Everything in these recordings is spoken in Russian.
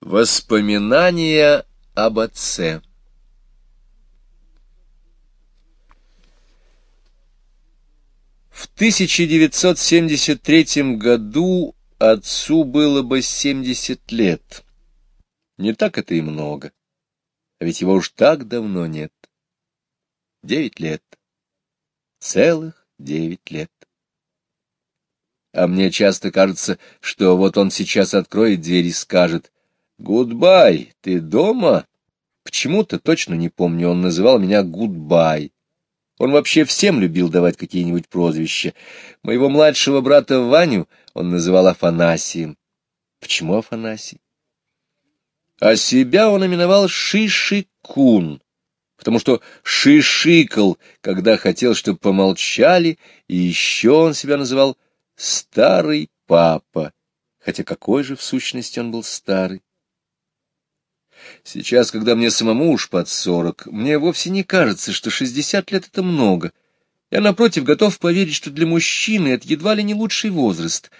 Воспоминания об отце В 1973 году отцу было бы 70 лет. Не так это и много, а ведь его уж так давно нет. Девять лет. Целых девять лет. А мне часто кажется, что вот он сейчас откроет дверь и скажет — «Goodbye, ты дома?» Почему-то точно не помню, он называл меня Goodbye. Он вообще всем любил давать какие-нибудь прозвища. Моего младшего брата Ваню он называл Афанасием. Почему Афанасий? А себя он именовал Шишикун, потому что шишикал, когда хотел, чтобы помолчали, и еще он себя называл Старый Папа, хотя какой же в сущности он был старый. Сейчас, когда мне самому уж под сорок, мне вовсе не кажется, что шестьдесят лет — это много. Я, напротив, готов поверить, что для мужчины это едва ли не лучший возраст.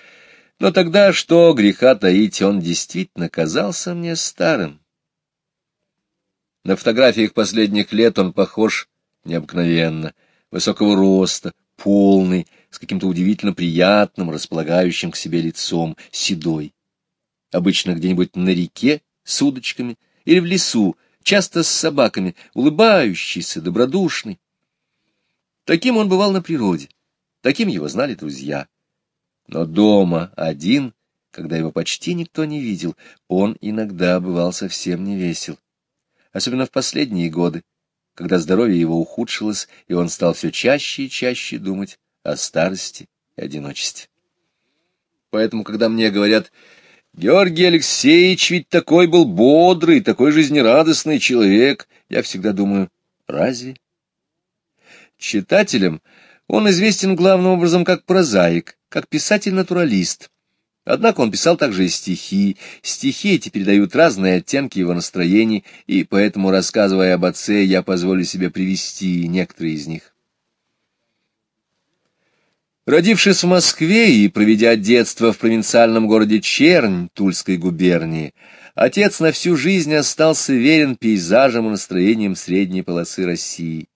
Но тогда, что греха таить, он действительно казался мне старым. На фотографиях последних лет он похож необыкновенно, высокого роста, полный, с каким-то удивительно приятным, располагающим к себе лицом, седой. Обычно где-нибудь на реке с удочками — или в лесу, часто с собаками, улыбающийся, добродушный. Таким он бывал на природе, таким его знали друзья. Но дома один, когда его почти никто не видел, он иногда бывал совсем не весел. Особенно в последние годы, когда здоровье его ухудшилось, и он стал все чаще и чаще думать о старости и одиночестве. Поэтому, когда мне говорят Георгий Алексеевич ведь такой был бодрый, такой жизнерадостный человек. Я всегда думаю, разве? Читателям он известен главным образом как прозаик, как писатель-натуралист. Однако он писал также и стихи. Стихи эти передают разные оттенки его настроений, и поэтому, рассказывая об отце, я позволю себе привести некоторые из них. Родившись в Москве и проведя детство в провинциальном городе Чернь Тульской губернии, отец на всю жизнь остался верен пейзажам и настроениям средней полосы России.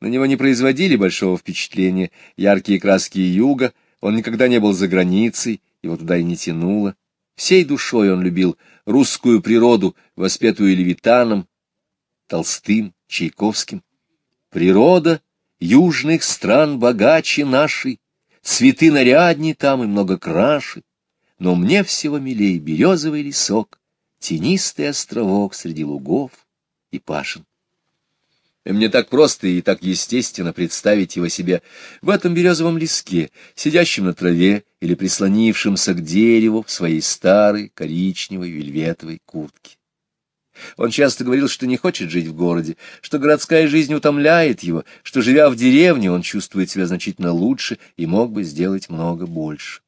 На него не производили большого впечатления яркие краски юга, он никогда не был за границей, его туда и не тянуло. Всей душой он любил русскую природу, воспетую Левитаном, Толстым, Чайковским. Природа южных стран богаче нашей, цветы нарядней там и много краши, но мне всего милей березовый лесок, тенистый островок среди лугов и пашин. И мне так просто и так естественно представить его себе в этом березовом леске, сидящем на траве или прислонившемся к дереву в своей старой коричневой вельветовой куртке. Он часто говорил, что не хочет жить в городе, что городская жизнь утомляет его, что, живя в деревне, он чувствует себя значительно лучше и мог бы сделать много больше.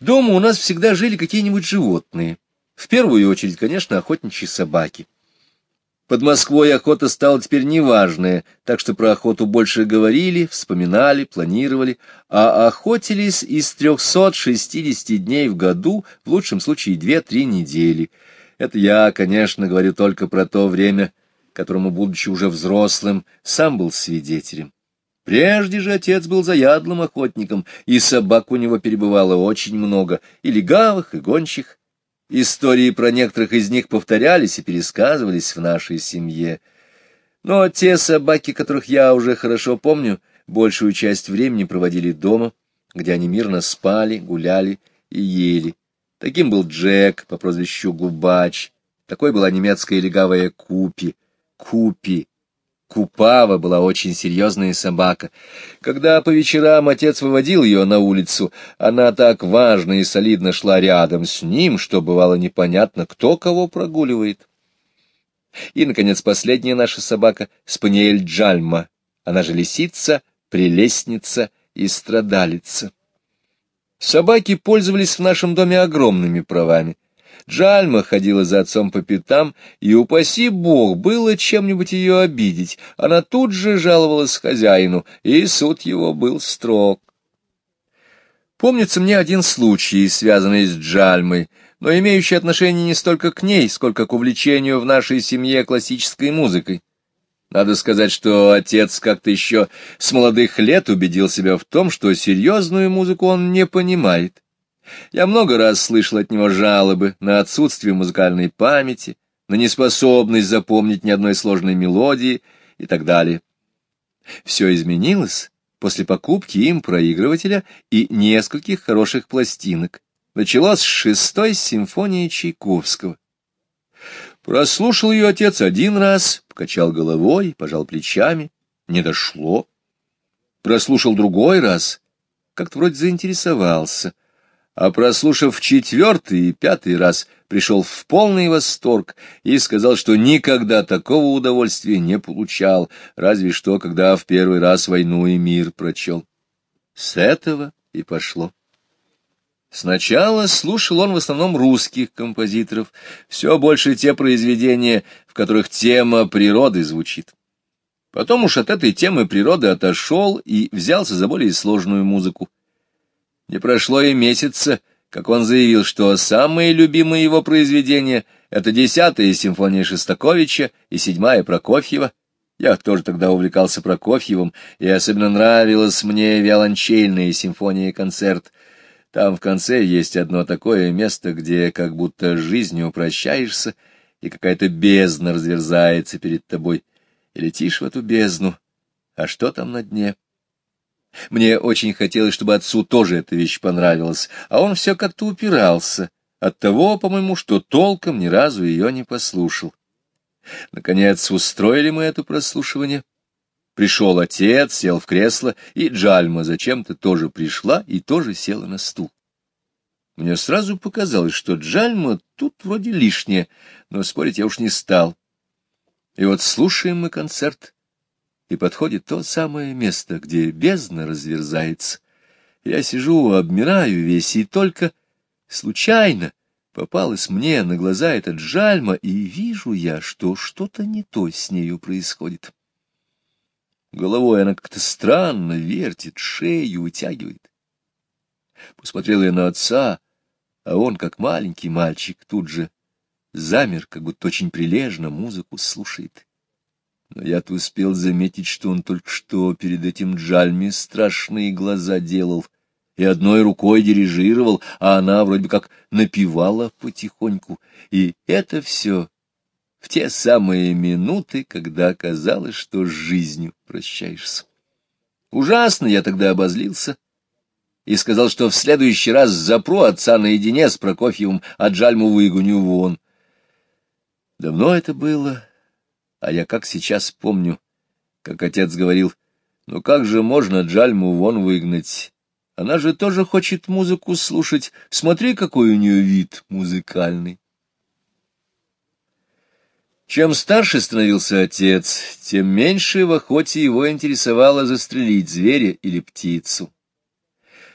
Дома у нас всегда жили какие-нибудь животные. В первую очередь, конечно, охотничьи собаки. Под Москвой охота стала теперь неважная, так что про охоту больше говорили, вспоминали, планировали, а охотились из 360 дней в году, в лучшем случае 2-3 недели. Это я, конечно, говорю только про то время, которому, будучи уже взрослым, сам был свидетелем. Прежде же отец был заядлым охотником, и собак у него перебывало очень много, и легавых, и гончих. Истории про некоторых из них повторялись и пересказывались в нашей семье. Но те собаки, которых я уже хорошо помню, большую часть времени проводили дома, где они мирно спали, гуляли и ели. Таким был Джек по прозвищу Губач, такой была немецкая легавая Купи, Купи, Купава была очень серьезная собака. Когда по вечерам отец выводил ее на улицу, она так важно и солидно шла рядом с ним, что бывало непонятно, кто кого прогуливает. И, наконец, последняя наша собака — Спаниель Джальма. Она же лисица, прелестница и страдалица. Собаки пользовались в нашем доме огромными правами. Джальма ходила за отцом по пятам, и, упаси бог, было чем-нибудь ее обидеть. Она тут же жаловалась хозяину, и суд его был строг. Помнится мне один случай, связанный с Джальмой, но имеющий отношение не столько к ней, сколько к увлечению в нашей семье классической музыкой. Надо сказать, что отец как-то еще с молодых лет убедил себя в том, что серьезную музыку он не понимает. Я много раз слышал от него жалобы на отсутствие музыкальной памяти, на неспособность запомнить ни одной сложной мелодии и так далее. Все изменилось после покупки им проигрывателя и нескольких хороших пластинок. Началось с шестой симфонии Чайковского. Прослушал ее отец один раз, покачал головой, пожал плечами, не дошло. Прослушал другой раз, как-то вроде заинтересовался, а прослушав четвертый и пятый раз, пришел в полный восторг и сказал, что никогда такого удовольствия не получал, разве что, когда в первый раз «Войну и мир» прочел. С этого и пошло. Сначала слушал он в основном русских композиторов, все больше те произведения, в которых тема природы звучит. Потом уж от этой темы природы отошел и взялся за более сложную музыку. Не прошло и месяца, как он заявил, что самые любимые его произведения — это десятая симфония Шестаковича и седьмая Прокофьева. Я тоже тогда увлекался Прокофьевым, и особенно нравилась мне виолончельная симфония и концерт — там в конце есть одно такое место, где как будто жизнью прощаешься, и какая-то бездна разверзается перед тобой, и летишь в эту бездну. А что там на дне? Мне очень хотелось, чтобы отцу тоже эта вещь понравилась, а он все как-то упирался, от того, по-моему, что толком ни разу ее не послушал. Наконец, устроили мы это прослушивание. Пришел отец, сел в кресло, и Джальма зачем-то тоже пришла и тоже села на стул. Мне сразу показалось, что Джальма тут вроде лишнее, но спорить я уж не стал. И вот слушаем мы концерт, и подходит то самое место, где бездна разверзается. Я сижу, обмираю весь, и только случайно попалась мне на глаза эта Джальма, и вижу я, что что-то не то с нею происходит. Головой она как-то странно вертит, шею вытягивает. Посмотрел я на отца, а он, как маленький мальчик, тут же замер, как будто очень прилежно музыку слушает. Но я-то успел заметить, что он только что перед этим Джальми страшные глаза делал и одной рукой дирижировал, а она вроде как напевала потихоньку. И это все в те самые минуты, когда казалось, что с жизнью прощаешься. Ужасно я тогда обозлился и сказал, что в следующий раз запру отца наедине с Прокофьевым, а Джальму выгоню вон. Давно это было, а я как сейчас помню, как отец говорил, ну как же можно Джальму вон выгнать? Она же тоже хочет музыку слушать, смотри, какой у нее вид музыкальный. Чем старше становился отец, тем меньше в охоте его интересовало застрелить зверя или птицу.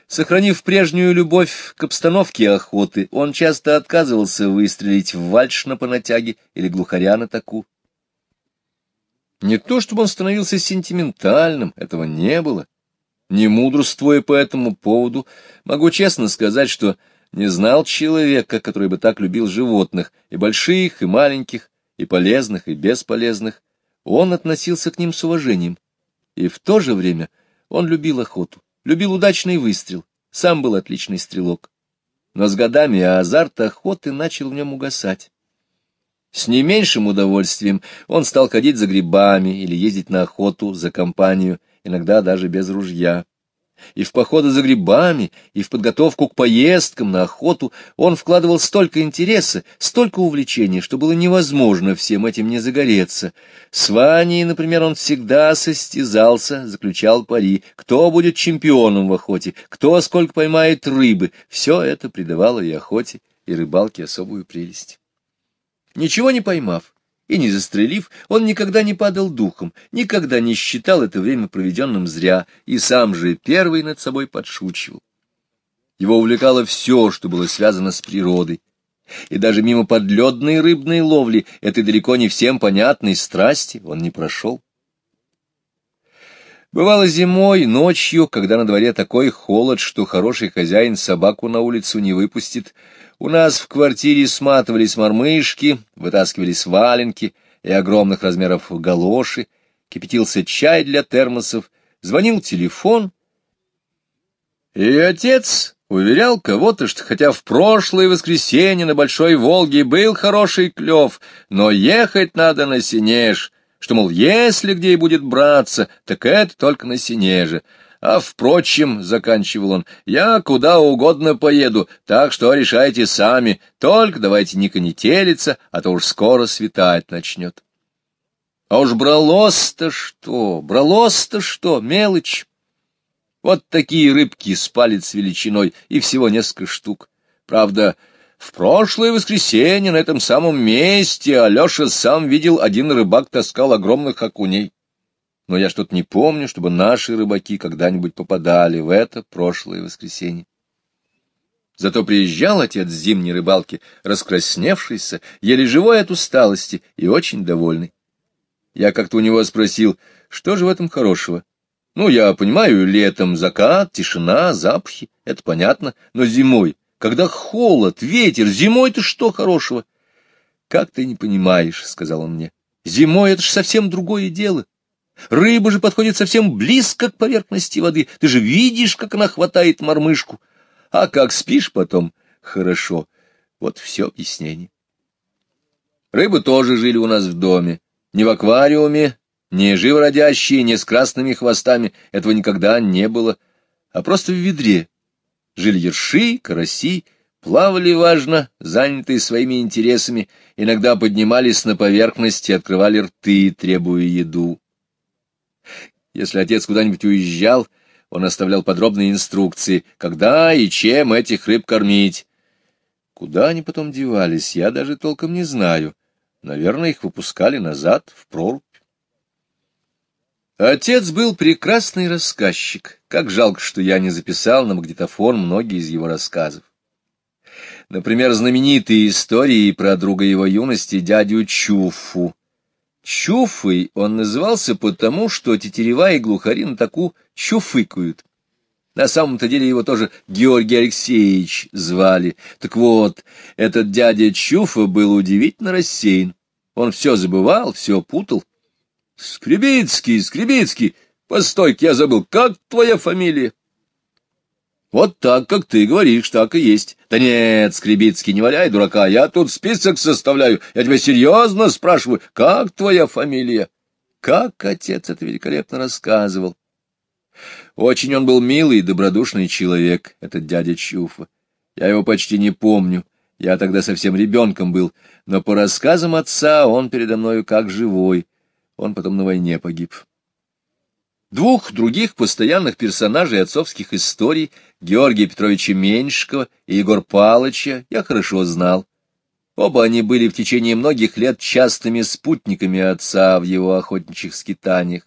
Сохранив прежнюю любовь к обстановке охоты, он часто отказывался выстрелить в вальш на понатяге или глухаря на таку. Не то чтобы он становился сентиментальным, этого не было. Не мудрствуя по этому поводу, могу честно сказать, что не знал человека, который бы так любил животных, и больших, и маленьких, и полезных, и бесполезных, он относился к ним с уважением. И в то же время он любил охоту, любил удачный выстрел, сам был отличный стрелок. Но с годами азарт охоты начал в нем угасать. С не меньшим удовольствием он стал ходить за грибами или ездить на охоту за компанию, иногда даже без ружья. И в походы за грибами, и в подготовку к поездкам на охоту он вкладывал столько интереса, столько увлечения, что было невозможно всем этим не загореться. С Ваней, например, он всегда состязался, заключал пари, кто будет чемпионом в охоте, кто сколько поймает рыбы. Все это придавало и охоте, и рыбалке особую прелесть. Ничего не поймав, и не застрелив, он никогда не падал духом, никогда не считал это время проведенным зря, и сам же первый над собой подшучивал. Его увлекало все, что было связано с природой, и даже мимо подледной рыбной ловли, этой далеко не всем понятной страсти, он не прошел. Бывало зимой, ночью, когда на дворе такой холод, что хороший хозяин собаку на улицу не выпустит, у нас в квартире сматывались мормышки, вытаскивались валенки и огромных размеров галоши, кипятился чай для термосов, звонил телефон, и отец уверял кого-то, что хотя в прошлое воскресенье на Большой Волге был хороший клев, но ехать надо на Синеж, что, мол, если где и будет браться, так это только на Синеже. А, впрочем, — заканчивал он, — я куда угодно поеду, так что решайте сами, только давайте не конетелиться, а то уж скоро светать начнет. А уж бралось-то что, бралось-то что, мелочь. Вот такие рыбки с палец величиной, и всего несколько штук. Правда, в прошлое воскресенье на этом самом месте Алеша сам видел, один рыбак таскал огромных окуней. Но я что-то не помню, чтобы наши рыбаки когда-нибудь попадали в это прошлое воскресенье. Зато приезжал отец с зимней рыбалки, раскрасневшийся, еле живой от усталости и очень довольный. Я как-то у него спросил, что же в этом хорошего? Ну, я понимаю, летом закат, тишина, запахи, это понятно, но зимой, когда холод, ветер, зимой-то что хорошего? Как ты не понимаешь, — сказал он мне, — зимой это же совсем другое дело. Рыба же подходит совсем близко к поверхности воды, ты же видишь, как она хватает мормышку. А как спишь потом, хорошо. Вот все объяснение. Рыбы тоже жили у нас в доме, не в аквариуме, не живородящие, не с красными хвостами, этого никогда не было, а просто в ведре. Жили ерши, караси, плавали важно, занятые своими интересами, иногда поднимались на поверхность и открывали рты, требуя еду. Если отец куда-нибудь уезжал, он оставлял подробные инструкции, когда и чем этих рыб кормить. Куда они потом девались, я даже толком не знаю. Наверное, их выпускали назад, в прорубь. Отец был прекрасный рассказчик. Как жалко, что я не записал на магнитофон многие из его рассказов. Например, знаменитые истории про друга его юности, дядю Чуфу. Чуфой он назывался потому, что тетерева и глухари на таку чуфыкают. На самом-то деле его тоже Георгий Алексеевич звали. Так вот, этот дядя Чуфа был удивительно рассеян. Он все забывал, все путал. Скребицкий, Скребицкий, постой я забыл, как твоя фамилия? Вот так, как ты говоришь, так и есть. Да нет, Скребицкий, не валяй дурака, я тут список составляю, я тебя серьезно спрашиваю, как твоя фамилия? Как отец это великолепно рассказывал. Очень он был милый и добродушный человек, этот дядя Чуфа. Я его почти не помню, я тогда совсем ребенком был, но по рассказам отца он передо мною как живой. Он потом на войне погиб. Двух других постоянных персонажей отцовских историй, Георгия Петровича Меньшикова и Егор Палыча, я хорошо знал. Оба они были в течение многих лет частыми спутниками отца в его охотничьих скитаниях.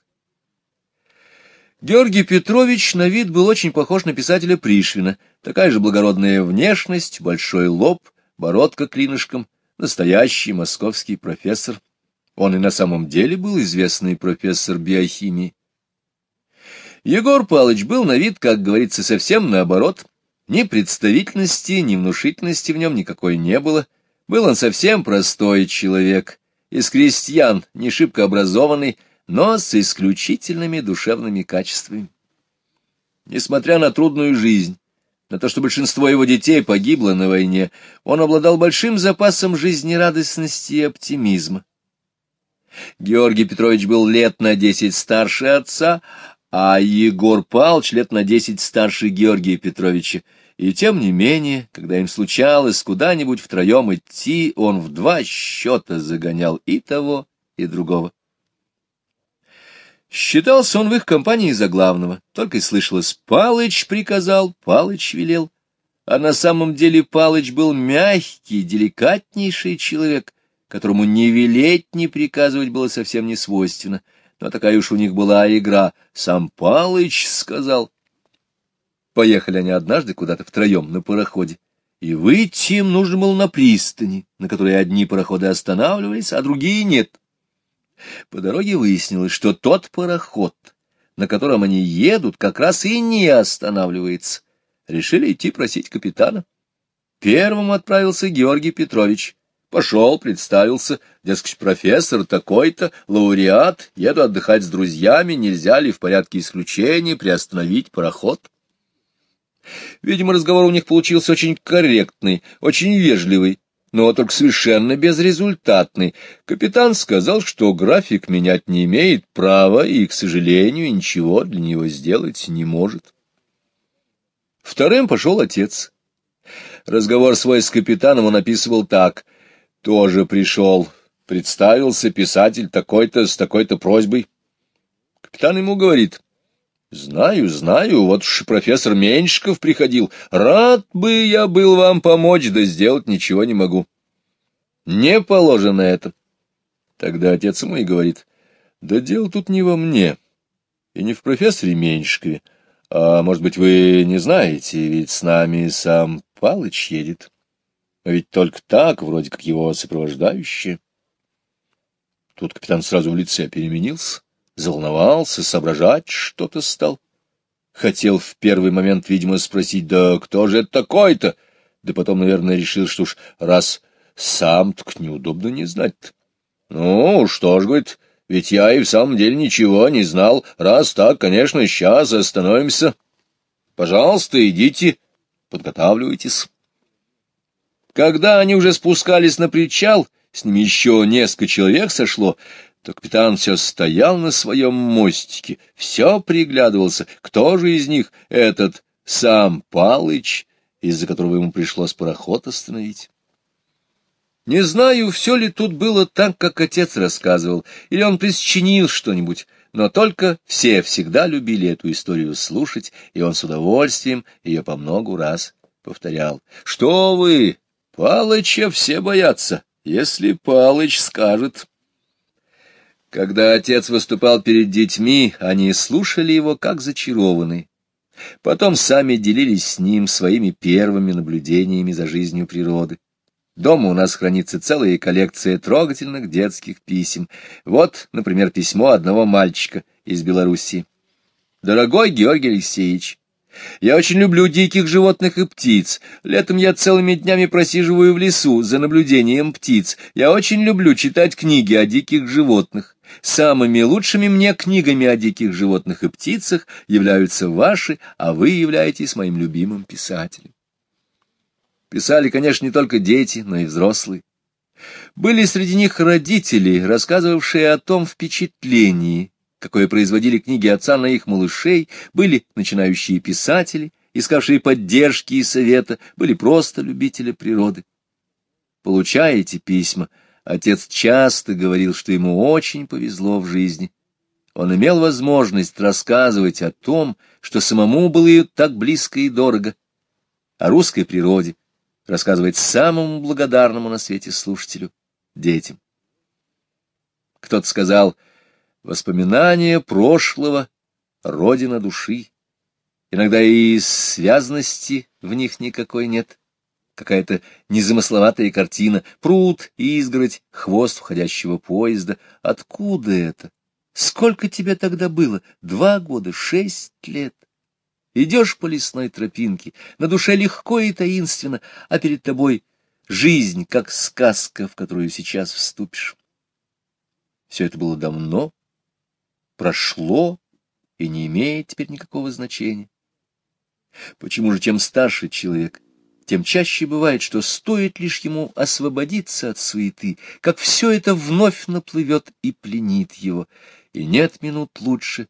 Георгий Петрович на вид был очень похож на писателя Пришвина, такая же благородная внешность, большой лоб, бородка клинышком, настоящий московский профессор — он и на самом деле был известный профессор биохимии. Егор Палыч был на вид, как говорится, совсем наоборот. Ни представительности, ни внушительности в нем никакой не было. Был он совсем простой человек, из крестьян, не шибко образованный, но с исключительными душевными качествами. Несмотря на трудную жизнь, на то, что большинство его детей погибло на войне, он обладал большим запасом жизнерадостности и оптимизма. Георгий Петрович был лет на десять старше отца, а Егор Павлович лет на десять старше Георгия Петровича. И тем не менее, когда им случалось куда-нибудь втроем идти, он в два счета загонял и того, и другого. Считался он в их компании за главного, только и слышалось «Палыч приказал, Палыч велел». А на самом деле Палыч был мягкий, деликатнейший человек — которому ни велеть, ни приказывать было совсем не свойственно. Но такая уж у них была игра. Сам Палыч сказал. Поехали они однажды куда-то втроем на пароходе. И выйти им нужно было на пристани, на которой одни пароходы останавливались, а другие нет. По дороге выяснилось, что тот пароход, на котором они едут, как раз и не останавливается. Решили идти просить капитана. Первым отправился Георгий Петрович. Пошел, представился, дескать, профессор такой-то, лауреат, еду отдыхать с друзьями, нельзя ли в порядке исключения приостановить пароход? Видимо, разговор у них получился очень корректный, очень вежливый, но только совершенно безрезультатный. Капитан сказал, что график менять не имеет права и, к сожалению, ничего для него сделать не может. Вторым пошел отец. Разговор свой с капитаном он описывал так — тоже пришел. Представился писатель такой-то с такой-то просьбой. Капитан ему говорит, «Знаю, знаю, вот уж профессор Меньшиков приходил. Рад бы я был вам помочь, да сделать ничего не могу». Не положено это. Тогда отец ему и говорит, «Да дело тут не во мне, и не в профессоре Меньшикове, а, может быть, вы не знаете, ведь с нами сам Палыч едет». А ведь только так, вроде как его сопровождающие. Тут капитан сразу в лице переменился, заволновался, соображать что-то стал. Хотел в первый момент, видимо, спросить, да кто же это такой-то? Да потом, наверное, решил, что уж раз сам, так неудобно не знать -то. Ну, что ж, говорит, ведь я и в самом деле ничего не знал. Раз так, конечно, сейчас остановимся. Пожалуйста, идите, подготавливайтесь. Когда они уже спускались на причал, с ними еще несколько человек сошло, то капитан все стоял на своем мостике, все приглядывался, кто же из них этот сам Палыч, из-за которого ему пришлось пароход остановить. Не знаю, все ли тут было так, как отец рассказывал, или он присчинил что-нибудь, но только все всегда любили эту историю слушать, и он с удовольствием ее по многу раз повторял. — Что вы, Палыча все боятся, если Палыч скажет. Когда отец выступал перед детьми, они слушали его как зачарованные. Потом сами делились с ним своими первыми наблюдениями за жизнью природы. Дома у нас хранится целая коллекция трогательных детских писем. Вот, например, письмо одного мальчика из Белоруссии. «Дорогой Георгий Алексеевич, я очень люблю диких животных и птиц. Летом я целыми днями просиживаю в лесу за наблюдением птиц. Я очень люблю читать книги о диких животных. Самыми лучшими мне книгами о диких животных и птицах являются ваши, а вы являетесь моим любимым писателем. Писали, конечно, не только дети, но и взрослые. Были среди них родители, рассказывавшие о том впечатлении, какое производили книги отца на их малышей, были начинающие писатели, искавшие поддержки и совета, были просто любители природы. Получая эти письма, отец часто говорил, что ему очень повезло в жизни. Он имел возможность рассказывать о том, что самому было ее так близко и дорого, о русской природе, рассказывать самому благодарному на свете слушателю — детям. Кто-то сказал — Воспоминания прошлого — родина души. Иногда и связности в них никакой нет. Какая-то незамысловатая картина, пруд, изгородь, хвост входящего поезда. Откуда это? Сколько тебе тогда было? Два года, шесть лет. Идешь по лесной тропинке, на душе легко и таинственно, а перед тобой жизнь, как сказка, в которую сейчас вступишь. Все это было давно, прошло и не имеет теперь никакого значения. Почему же чем старше человек, тем чаще бывает, что стоит лишь ему освободиться от суеты, как все это вновь наплывет и пленит его, и нет минут лучше,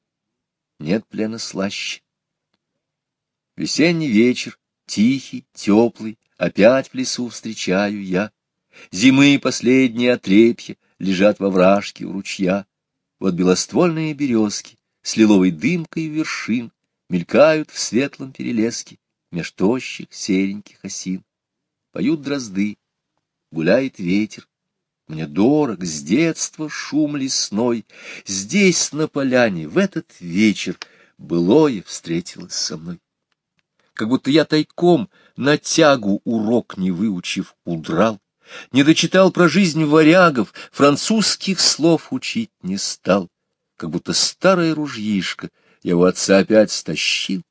нет плена слаще. Весенний вечер, тихий, теплый, опять в лесу встречаю я. Зимы последние отрепья лежат во вражке у ручья. Вот белоствольные березки с лиловой дымкой вершин мелькают в светлом перелеске меж тощих сереньких осин. Поют дрозды, гуляет ветер. Мне дорог с детства шум лесной. Здесь, на поляне, в этот вечер былое встретилось со мной. Как будто я тайком на тягу урок не выучив удрал не дочитал про жизнь варягов, французских слов учить не стал, как будто старая ружьишка Я у отца опять стащил.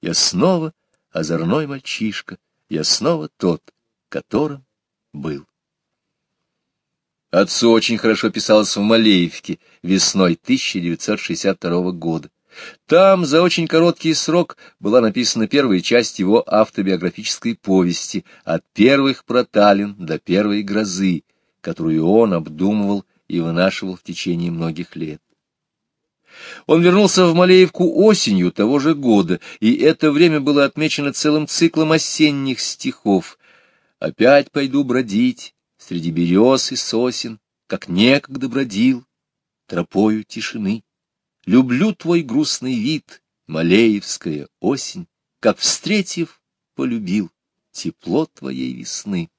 Я снова озорной мальчишка, я снова тот, которым был. Отцу очень хорошо писалось в Малеевке весной 1962 года. Там за очень короткий срок была написана первая часть его автобиографической повести «От первых проталин до первой грозы», которую он обдумывал и вынашивал в течение многих лет. Он вернулся в Малеевку осенью того же года, и это время было отмечено целым циклом осенних стихов. «Опять пойду бродить, среди берез и сосен, как некогда бродил, тропою тишины. Люблю твой грустный вид, Малеевская осень, как, встретив, полюбил тепло твоей весны.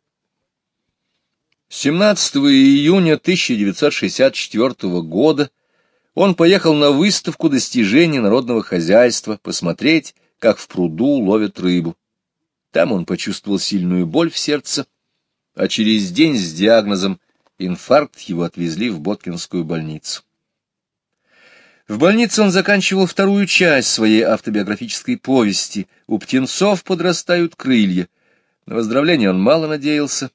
17 июня 1964 года он поехал на выставку достижений народного хозяйства посмотреть, как в пруду ловят рыбу. Там он почувствовал сильную боль в сердце а через день с диагнозом инфаркт его отвезли в Боткинскую больницу. В больнице он заканчивал вторую часть своей автобиографической повести «У птенцов подрастают крылья». На выздоровление он мало надеялся.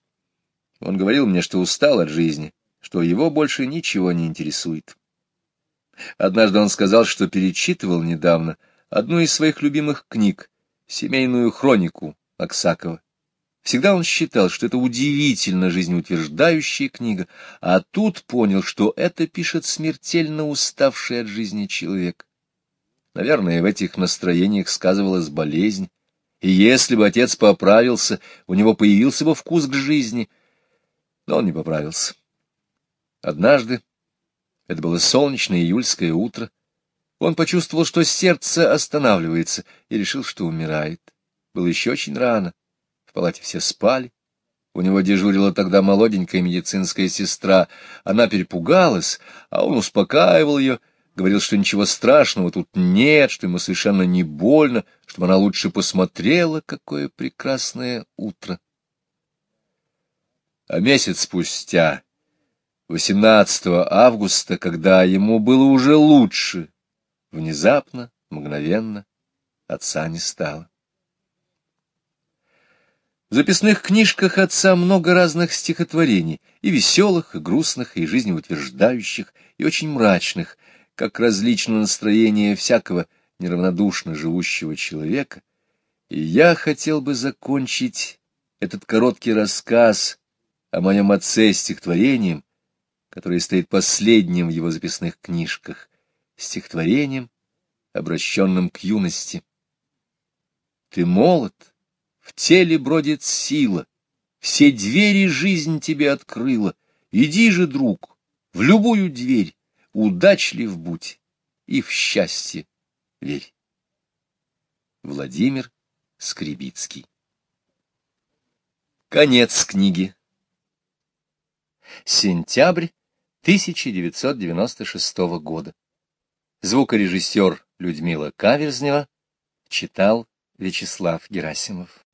Он говорил мне, что устал от жизни, что его больше ничего не интересует. Однажды он сказал, что перечитывал недавно одну из своих любимых книг, семейную хронику Аксакова. Всегда он считал, что это удивительно жизнеутверждающая книга, а тут понял, что это пишет смертельно уставший от жизни человек. Наверное, в этих настроениях сказывалась болезнь, и если бы отец поправился, у него появился бы вкус к жизни, но он не поправился. Однажды, это было солнечное июльское утро, он почувствовал, что сердце останавливается, и решил, что умирает. Было еще очень рано. В палате все спали. У него дежурила тогда молоденькая медицинская сестра. Она перепугалась, а он успокаивал ее, говорил, что ничего страшного тут нет, что ему совершенно не больно, чтобы она лучше посмотрела, какое прекрасное утро. А месяц спустя, 18 августа, когда ему было уже лучше, внезапно, мгновенно, отца не стало. В записных книжках отца много разных стихотворений, и веселых, и грустных, и жизнеутверждающих, и очень мрачных, как различно настроение всякого неравнодушно живущего человека. И я хотел бы закончить этот короткий рассказ о моем отце стихотворением, которое стоит последним в его записных книжках, стихотворением, обращенным к юности. Ты молод, в теле бродит сила, все двери жизнь тебе открыла. Иди же, друг, в любую дверь, удачлив будь и в счастье верь. Владимир Скребицкий Конец книги. Сентябрь 1996 года. Звукорежиссер Людмила Каверзнева читал Вячеслав Герасимов.